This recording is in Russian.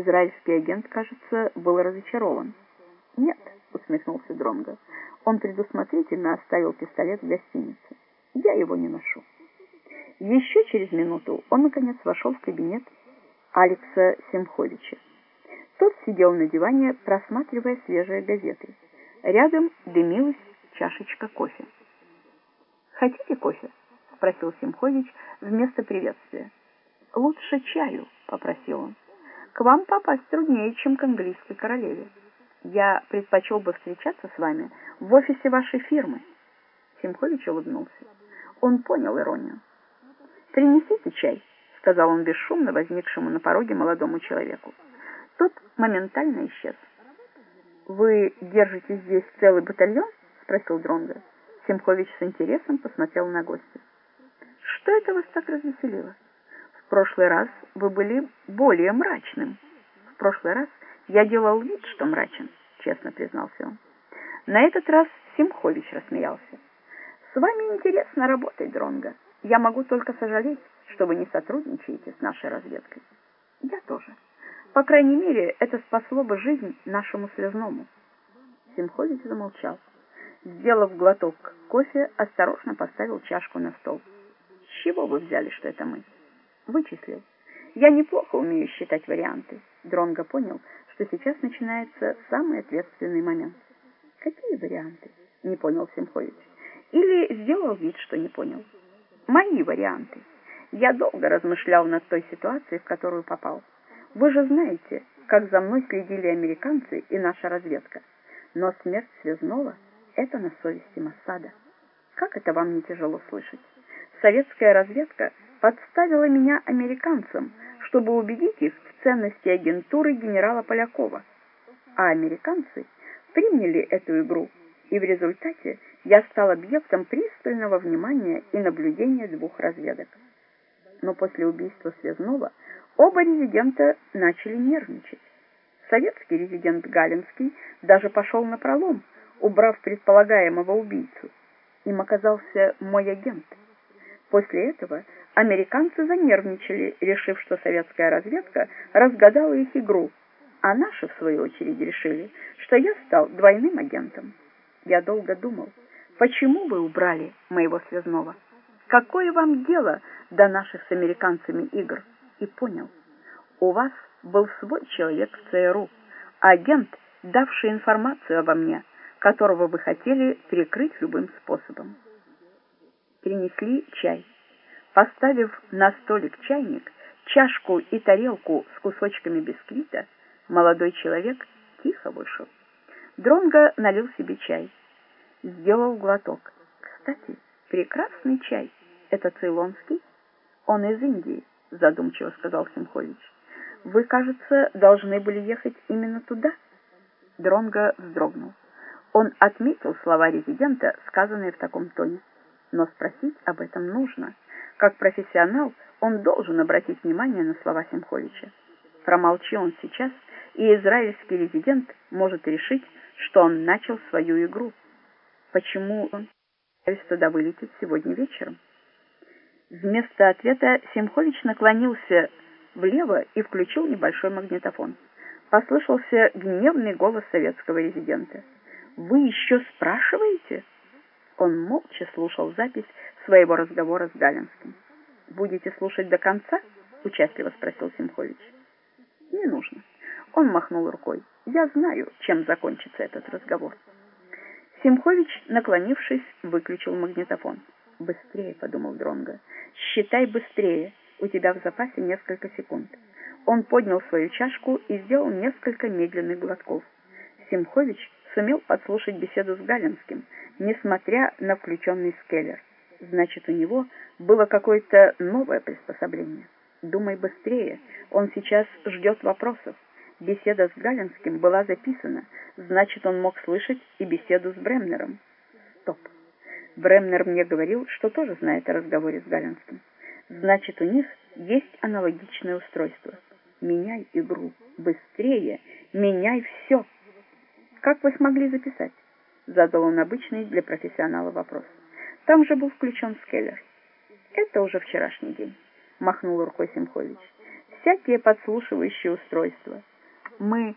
Израильский агент, кажется, был разочарован. «Нет», — усмехнулся Дронго, — «он предусмотрительно оставил пистолет в гостинице. Я его не ношу». Еще через минуту он, наконец, вошел в кабинет Алекса Семховича. Тот сидел на диване, просматривая свежие газеты. Рядом дымилась чашечка кофе. «Хотите кофе?» — спросил Семхович вместо приветствия. «Лучше чаю», — попросил он. «К вам попасть труднее, чем к английской королеве. Я предпочел бы встречаться с вами в офисе вашей фирмы». Семхович улыбнулся. Он понял иронию. «Принесите чай», — сказал он бесшумно возникшему на пороге молодому человеку. Тот моментально исчез. «Вы держите здесь целый батальон?» — спросил Дронго. Семхович с интересом посмотрел на гостя. «Что это вас так развеселило? В прошлый раз вы были более мрачным. В прошлый раз я делал вид, что мрачен», — честно признался он. На этот раз Семхович рассмеялся. «С вами интересно работать, Дронго. Я могу только сожалеть, что вы не сотрудничаете с нашей разведкой. Я тоже. По крайней мере, это спасло бы жизнь нашему связному». Семхович замолчал. Сделав глоток кофе, осторожно поставил чашку на стол. «С чего вы взяли, что это мы?» «Вычислил. Я неплохо умею считать варианты». Дронго понял, что сейчас начинается самый ответственный момент. «Какие варианты?» — не понял Семхович. «Или сделал вид, что не понял?» «Мои варианты. Я долго размышлял над той ситуацией, в которую попал. Вы же знаете, как за мной следили американцы и наша разведка. Но смерть Связного — это на совести Моссада. Как это вам не тяжело слышать? Советская разведка подставила меня американцам, чтобы убедить их в ценности агентуры генерала Полякова. А американцы приняли эту игру, и в результате я стал объектом пристального внимания и наблюдения двух разведок. Но после убийства Связного оба резидента начали нервничать. Советский резидент Галинский даже пошел на пролом, убрав предполагаемого убийцу. Им оказался мой агент. После этого американцы занервничали, решив, что советская разведка разгадала их игру, а наши, в свою очередь, решили, что я стал двойным агентом. Я долго думал, почему вы убрали моего связного? Какое вам дело до наших с американцами игр? И понял, у вас был свой человек в ЦРУ, агент, давший информацию обо мне, которого вы хотели прикрыть любым способом. Принесли чай. Поставив на столик чайник, чашку и тарелку с кусочками бисквита, молодой человек тихо вышел. Дронго налил себе чай. Сделал глоток. Кстати, прекрасный чай. Это цейлонский? Он из Индии, задумчиво сказал Симхович. Вы, кажется, должны были ехать именно туда. Дронго вздрогнул. Он отметил слова резидента, сказанные в таком тоне. Но спросить об этом нужно. Как профессионал он должен обратить внимание на слова Семховича. Промолчи он сейчас, и израильский резидент может решить, что он начал свою игру. Почему он туда вылетит сегодня вечером? Вместо ответа Семхович наклонился влево и включил небольшой магнитофон. Послышался гневный голос советского резидента. «Вы еще спрашиваете?» Он молча слушал запись своего разговора с Галинским. «Будете слушать до конца?» — участливо спросил Симхович. «Не нужно». Он махнул рукой. «Я знаю, чем закончится этот разговор». Симхович, наклонившись, выключил магнитофон. «Быстрее», — подумал Дронго. «Считай быстрее. У тебя в запасе несколько секунд». Он поднял свою чашку и сделал несколько медленных глотков. Симхович сумел подслушать беседу с Галинским, несмотря на включенный скеллер. Значит, у него было какое-то новое приспособление. Думай быстрее, он сейчас ждет вопросов. Беседа с Галинским была записана, значит, он мог слышать и беседу с Бремнером. Стоп. Бремнер мне говорил, что тоже знает о разговоре с Галинским. Значит, у них есть аналогичное устройство. Меняй игру. Быстрее. Меняй все. «Как вы смогли записать?» — задал он обычный для профессионала вопрос. «Там же был включен скеллер». «Это уже вчерашний день», — махнул рукой Семхович. всякие подслушивающие устройства. Мы